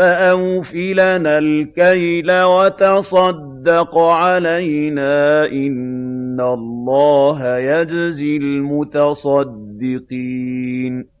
فأوفي لنا الكيل وتصدق علينا إن الله يجزي المتصدقين